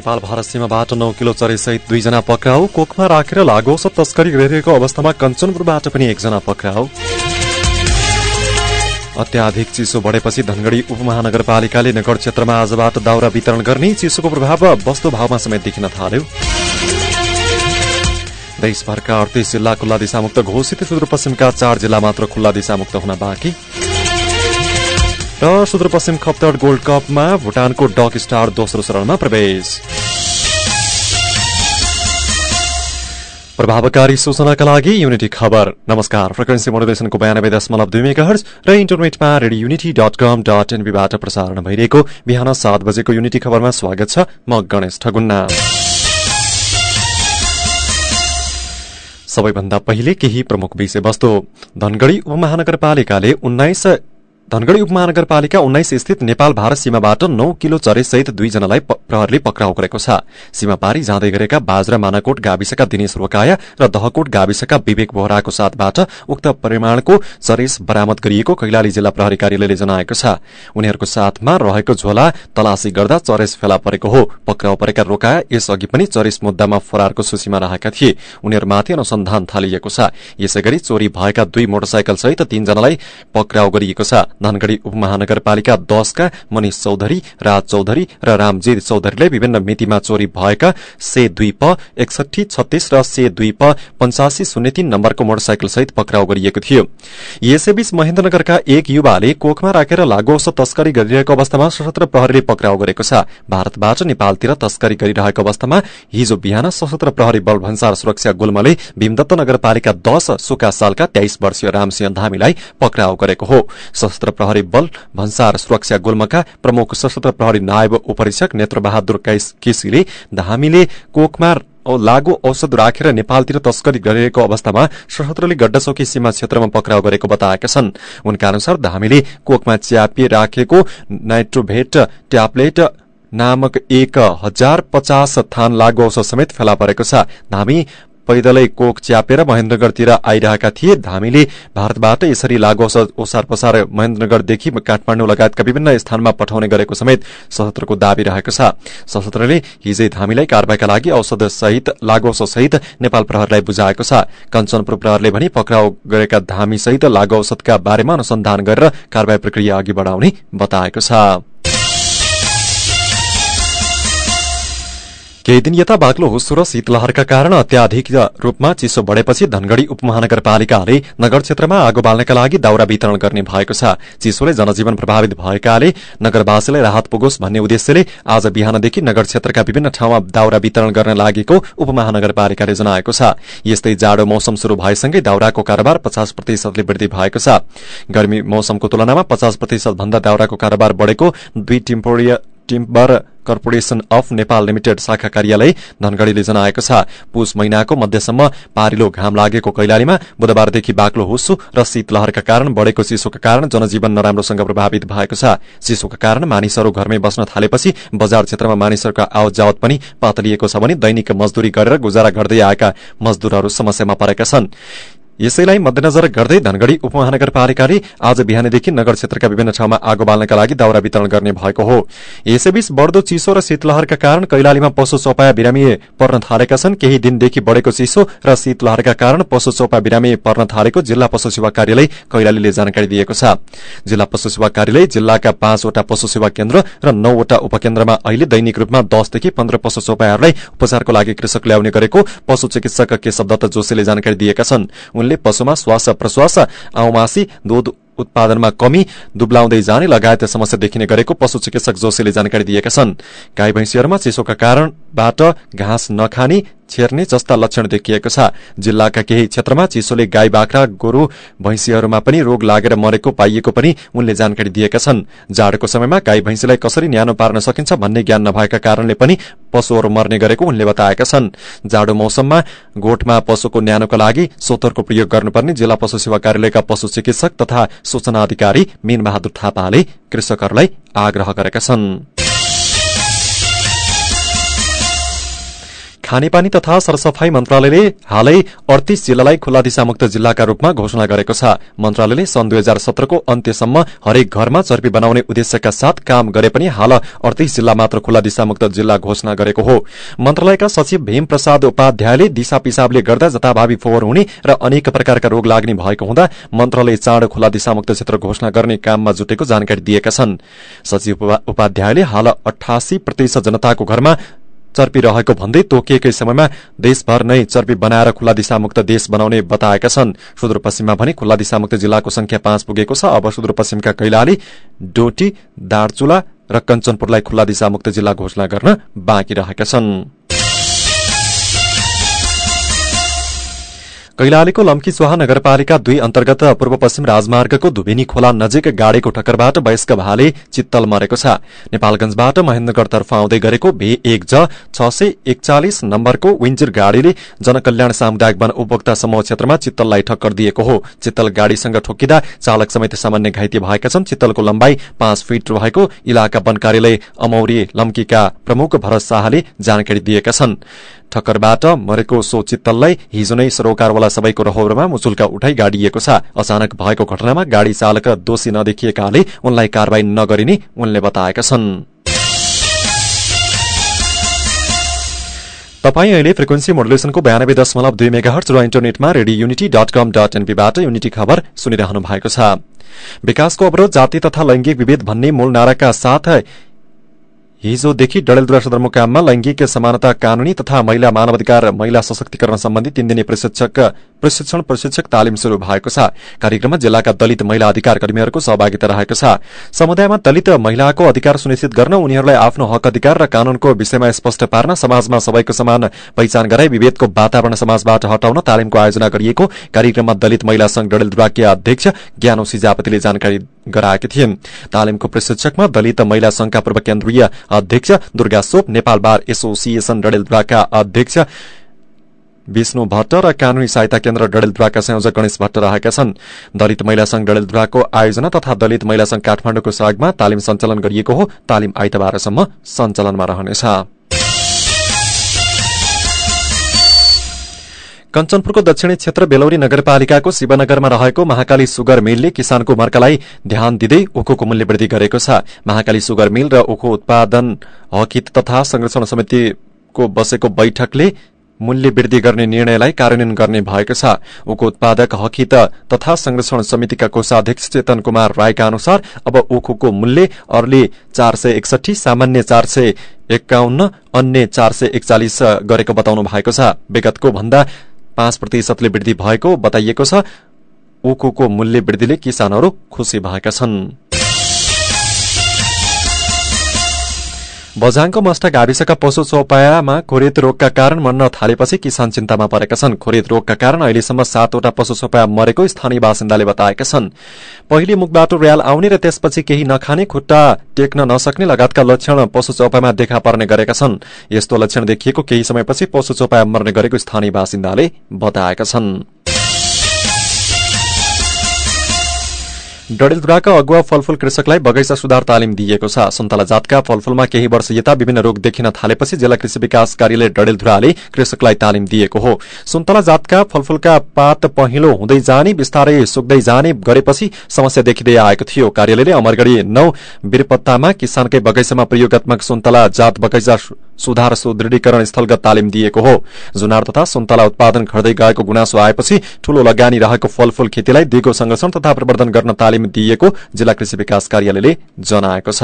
नेपाल भारत सीमाबाट नौ किलो चरेसहित दुईजना पक्राउ। कोखमा राखेर लागु औषध तस्करी गरिरहेको अवस्थामा कञ्चनपुरबाट पनि एकजना पक्राउ। अत्याधिक चिसो बढेपछि धनगढ़ी उपमहानगरपालिकाले नगर क्षेत्रमा आजबाट दाउरा वितरण गर्ने चिसोको प्रभाव वस्तु भावमा समेत देखिन थाल्यो। देशभरका अडतिस जिल्ला खुल्ला दिशामुक्त घोषित सुदूरपश्चिमका चार जिल्ला मात्र खुल्ला दिशामुक्त हुन बाँकी। र सुदूरपश्चिम खप्तड गोल्ड कपमा भुटानको डक स्टार दोस्रो चरणमा प्रवेश। प्रभावकारी सूचनाका लागि युनिटी खबर। नमस्कार फ्रिक्वेन्सी मोडुलेसनको बयानब्बे दशमलव दुई मेगा हर्ज र इन्टरनेटमा radio Unity dot com dot एनबीबाट प्रसारण भइरहेको बिहान सात बजेको युनिटी खबरमा स्वागत छ म गणेश ठगुन्ना। सबैभन्दा पहिले केही प्रमुख विषयवस्तु। धनगढ़ी उपमहानगरपालिकाले उन्नाइस धनगढ़ी उपमहानगरपालिका उन्नाइस स्थित नेपाल भारत सीमाबाट नौ किलो चरेसहित दुईजनालाई प्रहरले पक्राउ गरेको छ। सीमापारी जाँदै गरेका बाजरा मानाकोट गाविसका दिनेश रोकाया र दहकोट गाविसका विवेक बोहराको साथबाट उक्त परिमाणको चरेस बरामद गरिएको कैलाली जिल्ला प्रहरी कार्यालयले जनाएको छ। उनीहरूको साथमा रहेको झोला तलासी गर्दा चरेस फेला परेको हो। पक्राउ परेका रोकाया यसअघि पनि चरेस मुद्दामा फरारको सूचीमा रहेका थिए। उनीहरूमाथि अनुसन्धान थालिएको छ। यसै गरी चोरी भएका दुई मोटरसाइकल सहित तीनजनालाई पक्राउ गरिएको छ। धनगढ़ी उपमहानगरपालिका दशका मनिष चौधरी राज चौधरी र रामजीत चौधरीले विभिन्न मितिमा चोरी भएका से दुई प एकसठी छत्तीस र से दुई प पञ्चासी शून्य तीन नम्बरको मोटरसाइकल सहित पक्राउ गरिएको थियो। यसैबीच महेन्द्रनगरका एक युवाले कोखमा राखेर लागु औषध तस्करी गरिरहेको अवस्थामा सशस्त्र प्रहरीले पक्राउ गरेको छ। भारतबाट नेपालतिर तस्करी गरिरहेको अवस्थामा हिजो बिहान सशस्त्र प्रहरी बल भन्सार सुरक्षा गुल्मले भीमदत्त नगरपालिका दश सुका सालका तेइस वर्षीय रामसिंह धामीलाई पक्राउ गरेको हो। सशस्त्र प्रहरी बल भन्सार सुरक्षा गुल्मका प्रमुख सशस्त्र प्रहरी नायब उपरीक्षक नेत्रबहादुर केसीले धामीले कोखमा लागू औषध राखेर नेपालतिर तस्करी गरिरहेको अवस्थामा सशस्त्रले गड्डाचौकी सीमा क्षेत्रमा पक्राउ गरेको बताएका छन्। उनका अनुसार धामीले कोखमा च्यापिए राखेको नाइट्रोभेट ट्याब्लेट नामक एक हजार पचास थान लागू औषध समेत फेला परेको छ। धामी पैदलै कोक च्यापेर महेन्द्रगढ़तिर आइरहेका थिए। धामीले भारतबाट यसरी लागु ओसार पसार महेन्द्रगढ़देखि काठमाडौँ लगायतका विभिन्न स्थानमा पठाउने गरेको समेत सशस्त्रको दावी रहेको छ। सशस्त्रले हिजै धामीलाई कारवाहीका लागि औषध सहित लागु औषध सहित नेपाल प्रहरलाई बुझाएको छ। कञ्चनपुर प्रहरले भने पक्राउ गरेका धामी सहित लागु औषधका बारेमा अनुसन्धान गरेर कारवाही प्रक्रिया अघि बढ़ाउने बताएको छ। केही दिन यता बाक्लो हुस्सु र शीतलहरका कारण अत्याधिक रूपमा चिसो बढ़ेपछि धनगढ़ी उपमहानगरपालिकाले नगर क्षेत्रमा आगो बाल्नका लागि दाउरा वितरण गर्ने भएको छ। चिसोले जनजीवन प्रभावित भएकाले नगरवासीलाई राहत पुगोस् भन्ने उद्देश्यले आज बिहानदेखि नगर क्षेत्रका विभिन्न ठाउँमा दाउरा वितरण गर्न लागेको उपमहानगरपालिकाले जनाएको छ। यस्तै जाडो मौसम शुरू भएसँगै दाउराको कारोबार पचास प्रतिशतले वृद्धि भएको छ। गर्मी मौसमको तुलनामा पचास प्रतिशत भन्दा दाउराको कारोबार बढ़ेको दुई timber corporation of Nepal limited शाखा कार्यालय धनगढ़ीले जनाएको छ। पुष महिनाको मध्यसम्म पारिलो घाम लागेको कैलालीमा बुधबारदेखि बाक्लो हुस्सु र शीतलहरका कारण बढ़ेको चिसोका कारण जनजीवन नराम्रोसँग प्रभावित भएको छ। चिसोका कारण मानिसहरू घरमै बस्न थालेपछि बजार क्षेत्रमा मानिसहरूका आवत जावत पनि पातलिएको छ भने दैनिक मजदूरी गरेर गुजारा गर्दै आएका मजदूरहरू समस्यामा परेका छन्। यसैलाई मध्यनजर गर्दै धनगढ़ी उपमहानगरपालिकाले आज बिहानदेखि नगर क्षेत्रका विभिन्न ठाउँमा आगो बाल्नका लागि दाउरा वितरण गर्ने भएको हो। यसैबीच बढ़दो चिसो र शीतलहरका कारण कैलालीमा पशु चौपाया बिरामी पर्न थालेका छन्। केही दिनदेखि बढ़ेको चिसो र शीतलहरका कारण पशु चौपा बिरामी पर्न थालेको जिल्ला पशु सेवा कार्यालय कैलालीले जानकारी दिएको छ। जिल्ला पशु सेवा कार्यालय जिल्लाका पाँचवटा पशु सेवा केन्द्र र नौवटा उपकेन्द्रमा अहिले दैनिक रूपमा दसदेखि पन्ध्र पशु चौपायाहरूलाई उपचारको लागि कृषक ल्याउने गरेको पशु चिकित्सक केशव दत्त जोशीले जानकारी दिएका छन्। उनले पशुमा श्वास प्रश्वास आउमासी दूध उत्पादनमा कमी दुब्लाउँदै जाने लगायत समस्या देखिने गरेको पशु चिकित्सक जोशीले जानकारी दिएका छन्। गाई भैँसीहरूमा चिसोका कारणबाट घाँस नखाने छेर्ने जस्ता लक्षण देखिएको छ। जिल्लाका केही क्षेत्रमा चिसोले गाई बाख्रा गोरु भैँसीहरूमा पनि रोग लागेर मरेको पाइएको पनि उनले जानकारी दिएका छन्। जाडोको समयमा गाई भैँसीलाई कसरी न्यानो पार्न सकिन्छ भन्ने ज्ञान नभएका कारणले पनि पशुहरू मर्ने गरेको उनले बताएका छन्। जाडो मौसममा गोठमा पशुको न्यानोका लागि सोतरको प्रयोग गर्नुपर्ने जिल्ला पशु सेवा कार्यालयका पशु चिकित्सक तथा सूचना अधिकारी मीन बहादुर थापाले कृषकहरूलाई आग्रह गरेका छन्। खानेपानी तथा सरसफाई मन्त्रालयले हालै अडतिस जिल्लालाई खुल्ला दिशामुक्त जिल्लाका रूपमा घोषणा गरेको छ। मन्त्रालयले सन् दुई हजार सत्रको अन्त्यसम्म हरेक घरमा चर्पी बनाउने उद्देश्यका साथ काम गरे पनि हाल अडतिस जिल्ला मात्र खुल्ला दिशामुक्त जिल्ला घोषणा गरेको हो। मन्त्रालयका सचिव भीम प्रसाद उपाध्यायले दिशा पिसाबले गर्दा जताभावी फोहोर हुने र अनेक प्रकारका रोग लाग्ने भएको हुँदा मन्त्रालय चाँडो खुल्ला दिशामुक्त क्षेत्र घोषणा गर्ने काममा जुटेको जानकारी दिएका छन्। सचिव उपाध्यायले हाल अठासी प्रतिशत जनताको घरमा चर्पी रहेको भन्दै तोकिएकै समयमा देशभर नै चर्पी बनाएर खुल्ला दिशामुक्त देश बनाउने बताएका छन्। सुदूरपश्चिममा भने खुल्ला दिशामुक्त जिल्लाको संख्या पाँच पुगेको छ। अब सुदूरपश्चिमका कैलाली डोटी दार्चुला र कञ्चनपुरलाई खुल्ला दिशामुक्त जिल्ला घोषणा गर्न बाँकी रहेका छन्। कैलालीको लम्की चुहा नगरपालिका दुई अन्तर्गत पूर्व पश्चिम राजमार्गको धुबिनी खोला नजिक गाड़ीको ठक्करबाट वयस्क भाले चित्तल मरेको छ। नेपालगंजबाट महेन्द्रगढ़तर्फ आउँदै गरेको भे एक ज छ सय एकचालिस नम्बरको विन्जिर गाड़ीले जनकल्याण सामुदायिक वन उपभोक्ता समूह क्षेत्रमा चित्तललाई ठक्कर दिएको हो। चित्तल गाड़ीसँग ठोकिँदा चालक समेत सामान्य घाइते भएका छन्। चित्तलको लम्बाई पाँच फिट रहेको इलाका वन कार्यालय अमौरी लम्कीका प्रमुख भरत शाहले जानकारी दिएका छन्। ठक्करबाट मरेको सो चित्तललाई हिजो नै सरोकारवाला सबैको रहौरमा मुचुल्का उठाई गाडिएको छ। अचानक भएको घटनामा गाड़ी चालक दोषी नदेखिएकाले उनलाई कारवाही नगरिने उनले बताएका छन्। तपाईँ अहिले फ्रिक्वेन्सी मोडुलेसनको बयानब्बे दशमलव दुई मेगा र इन्टरनेटमा radio Unity dot com dot एनपीबाट Unity खबर सुनिरहनु भएको छ। विकासको अवरोध जाति तथा लैंगिक विभेद भन्ने मूल नाराका साथ हिजोदेखि डडेलधुरा सदरमुकाममा लैंगिक समानता कानूनी तथा महिला मानवाधिकार महिला सशक्तिकरण सम्बन्धी तीन दिने प्रशिक्षक प्रशिक्षण प्रशिक्षक तालिम शुरू भएको छ। कार्यक्रममा जिल्लाका दलित महिला अधिकार कर्मीहरूको सहभागिता रहेको छ। समुदायमा दलित महिलाको अधिकार सुनिश्चित गर्न उनीहरूलाई आफ्नो हक अधिकार र कानूनको विषयमा स्पष्ट पार्न समाजमा सबैको समान पहिचान गराई विभेदको वातावरण समाजबाट हटाउन तालिमको आयोजना गरिएको कार्यक्रममा दलित महिला संघ डडेलधुराकी अध्यक्ष ज्ञानो सिजापतिले जानकारी गराएकी थिए तालिमको प्रशिक्षकमा दलित महिला संघका पूर्व केन्द्रीय अध्यक्ष Durga soap Nepal bar association डडेलधुराका अध्यक्ष विष्णु भट्ट र कानूनी सहायता केन्द्र डडेलधुराका संयोजक गणेश भट्ट रहेका छन्। दलित महिला संघ डडेलधुराको आयोजना तथा दलित महिला संघ काठमाडौँको सहयोगमा तालिम सञ्चालन गरिएको हो। तालिम आइतबारसम्म सञ्चालनमा रहनेछ। कञ्चनपुरको दक्षिणी क्षेत्र बेलौरी नगरपालिकाको शिवनगरमा रहेको महाकाली सुगर मिलले किसानको मर्कालाई ध्यान दिँदै उखुको मूल्य वृद्धि गरेको छ। महाकाली सुगर मिल र उखु उत्पादन हकित तथा संरक्षण समितिको बसेको बैठकले मूल्य वृद्धि गर्ने निर्णयलाई कार्यान्वयन गर्ने भएको छ। उखु उत्पादक हकित तथा संरक्षण समितिका कोषाध्यक्ष चेतन कुमार राईका अनुसार अब उखुको मूल्य अर्ली चार सय एकसठी सामान्य चार सय एकाउन्न अन्य चार सय एकचालिस गरेको बताउनु भएको छ। विगतको भन्दा पाँच प्रतिशतले वृद्धि भएको बताइएको छ। उखुको मूल्य वृद्धिले किसानहरू खुशी भएका छन्। बझाङको मष्ट गाविसका पशु चौपायामा खोरेत रोगका कारण मर्न थालेपछि किसान चिन्तामा परेका छन्। खोरेत रोगका कारण अहिलेसम्म सातवटा पशु चौपाया मरेको स्थानीय बासिन्दाले बताएका छन्। पहिले मुखबाट र्याल आउने र त्यसपछि केही नखाने खुट्टा टेक्न नसक्ने लगायतका लक्षण पशु चौपायामा देखा पर्ने गरेका छन्। यस्तो लक्षण देखिएको केही समयपछि पशु चौपाया मर्ने गरेको स्थानीय बासिन्दाले बताएका छन्। डडेलधुराका अगुवा फलफूल कृषकलाई बगैँचा सुधार तालिम दिइएको छ। सुन्तला जातका फलफूलमा केही वर्ष यता विभिन्न रोग देखिन थालेपछि जिल्ला कृषि विकास कार्यालय डडेलधुराले कृषकलाई तालिम दिएको हो। सुन्तला जातका फलफूलका पात पहिलो हुँदै जाने बिस्तारै सुक्दै जाने गरेपछि समस्या देखिँदै आएको थियो। कार्यालयले अमरगढ़ी नौ बिरपत्तामा किसानकै बगैँचामा प्रयोगत्मक सुन्तला जात बगैँचा सुधार सुदृढीकरण स्थलगत तालिम दिएको हो। जुनार तथा सुन्तला उत्पादन घट्दै गएको गुनासो आएपछि ठूलो लगानी रहेको फलफूल खेतीलाई दिगो संरक्षण तथा प्रवर्धन गर्न तालिम दिइएको जिल्ला कृषि विकास कार्यालयले जनाएको छ।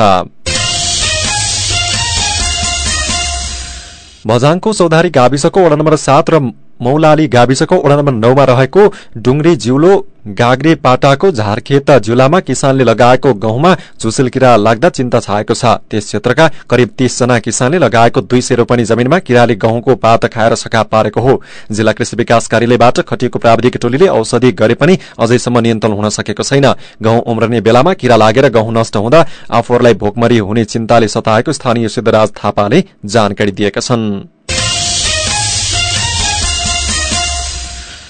भजाङको चौधारी गाविसको वडा नम्बर सात र मौलाली गाविसको वडा नम्बर नौमा रहेको डुङ्ग्री जिउलो गाग्रे पाटाको झारखेत जिल्लामा किसानले लगाएको गहुँमा झुसिल किरा लाग्दा चिन्ता छाएको छ। त्यस क्षेत्रका करिब तीसजना किसानले लगाएको दुई सय रोपनी जमिनमा किराले गहुँको पात खाएर सखा पारेको हो। जिल्ला कृषि विकास कार्यालयबाट खटिएको प्राविधिक टोलीले औषधि गरे पनि अझैसम्म नियन्त्रण हुन सकेको छैन। गहुँ उम्रने बेलामा किरा लागेर गहुँ नष्ट हुँदा आफूहरूलाई भोकमरी हुने चिन्ताले सताएको स्थानीय सिद्धराज थापाले जानकारी दिएका छन्।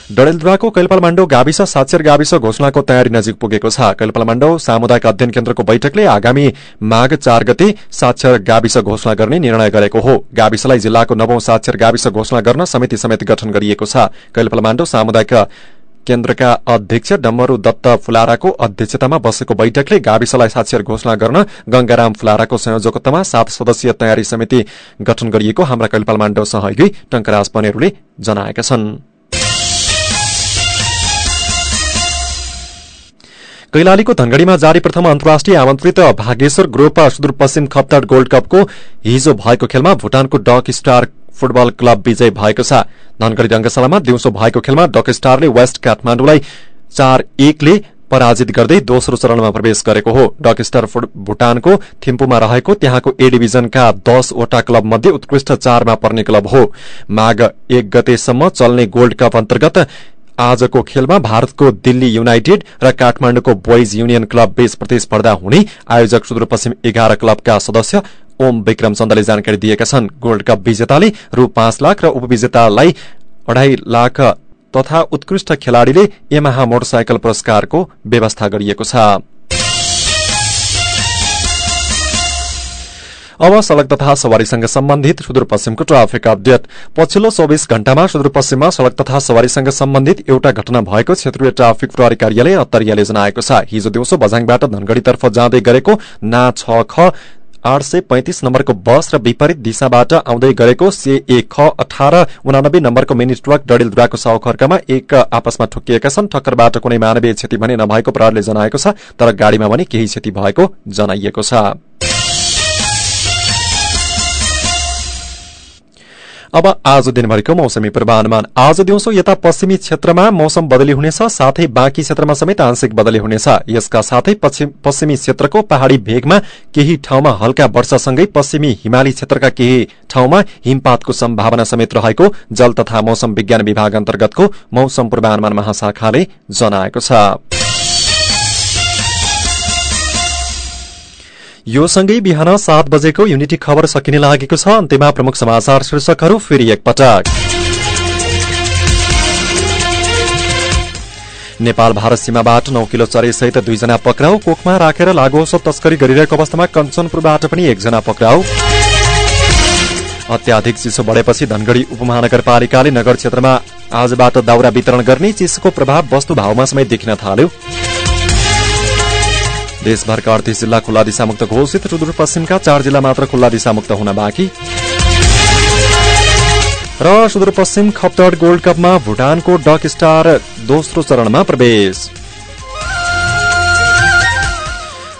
डडेलधुराको कैलपालमाण्डो गाविस साक्षर गाविस घोषणाको तयारी नजिक पुगेको छ। कैलपालमाण्डो सामुदायिक अध्ययन केन्द्रको बैठकले आगामी माघ चार गते साक्षर गाविस घोषणा गर्ने निर्णय गरेको हो। गाविसलाई जिल्लाको नवौं साक्षर गाविस घोषणा गर्न समिति समेत गठन गरिएको छ। कैलपालमाण्डो सामुदायिक केन्द्रका अध्यक्ष डम्बरू दत्त फुलाराको अध्यक्षतामा बसेको बैठकले गाविसलाई साक्षर घोषणा गर्न गंगाराम फुलाराको संयोजकत्वमा सात सदस्यीय तयारी समिति गठन गरिएको हाम्रा कैलपालमाण्डो सहयोगी टंकराज पनेरूले जनाएका छन्। कैलालीको धनगढ़ीमा जारी प्रथम अन्तर्राष्ट्रिय आमन्त्रित भागेश्वर ग्रुप सुदूरपश्चिम खप्तड गोल्ड कपको हिजो भएको खेलमा भूटानको डक स्टार फुटबल क्लब विजय भएको छ। धनगढ़ी रंगशालामा दिउँसो भएको खेलमा डक स्टारले वेस्ट काठमाडौँलाई चार एकले पराजित गर्दै दोस्रो चरणमा प्रवेश गरेको हो। डक स्टार भूटानको थिम्पूमा रहेको त्यहाँको ए डिभिजनका दसवटा क्लब मध्ये उत्कृष्ट चारमा पर्ने क्लब हो। माघ एक गतेसम्म चल्ने गोल्ड कप अन्तर्गत आजको खेलमा भारतको दिल्ली युनाइटेड र काठमाण्डुको बोइज युनियन क्लब बीच प्रतिस्पर्धा हुने आयोजक सुदूरपश्चिम एघार क्लबका सदस्य ओम विक्रम चन्दले जानकारी दिएका छन्। गोल्ड कप विजेताले रु पाँच लाख र उपविजेतालाई अढाई लाख तथा उत्कृष्ट खेलाड़ीले यमाहा मोटरसाइकल पुरस्कारको व्यवस्था गरिएको छ। अब सड़क तथा सवारीसँग सम्बन्धित सुदूरपश्चिमको ट्राफिक अपडेट। पछिल्लो चौविस घण्टामा सुदूरपश्चिममा सड़क तथा सवारीसँग सम्बन्धित एउटा घटना भएको क्षेत्रीय ट्राफिक प्रहरी कार्यालय अत्तरियाले जनाएको छ। हिजो दिउँसो बझाङबाट धनगढ़ीतर्फ जाँदै गरेको ना छ ख आठ सय पैंतिस नम्बरको बस र विपरीत दिशाबाट आउँदै गरेको से एक ख अठार उनानब्बे नम्बरको मिनी ट्रक डडेलधुराको साउखर्कामा एक आपसमा ठोकिएका छन्। ठक्करबाट कुनै मानवीय क्षति भने नभएको प्रहरले जनाएको छ तर गाड़ीमा भने केही क्षति भएको जनाइएको छ। अब आज दिनभरिको मौसमी पूर्वानुमान। आज दिउँसो यता पश्चिमी क्षेत्रमा मौसम बदली हुनेछ साथै बाँकी क्षेत्रमा समेत आंशिक बदली हुनेछ। यसका साथै पश्चिमी क्षेत्रको पहाड़ी भेगमा केही ठाउँमा हल्का वर्षासँगै पश्चिमी हिमाली क्षेत्रका केही ठाउँमा हिमपातको सम्भावना समेत रहेको जल तथा मौसम विज्ञान विभाग अन्तर्गतको मौसम पूर्वानुमान महाशाखाले जनाएको छ। यो सँगै बिहान सात बजेको युनिटी खबर सकिने लागेको छ। अन्त्यमा प्रमुख समाचार शीर्षकहरू फेरि एकपटक। नेपाल भारत सीमाबाट नौ किलो चरेसहित दुईजना पक्राउ कोखमा राखेर लागु औषध तस्करी गरिरहेको अवस्थामा कञ्चनपुरबाट पनि एकजना पक्राउ। अत्याधिक चिसो बढेपछि धनगढ़ी उपमहानगरपालिकाले नगर क्षेत्रमा आजबाट दाउरा वितरण गर्ने चिसोको प्रभाव वस्तु भावमा समेत देखिन थाल्यो। देशभरका अडतिस जिल्ला खुल्ला दिशामुक्त घोषित सुदूरपश्चिमका चार जिल्ला मात्र खुल्ला दिशामुक्त हुन बाँकी। र सुदूरपश्चिम खप्तड गोल्ड कपमा भुटानको डक स्टार दोस्रो चरणमा प्रवेश।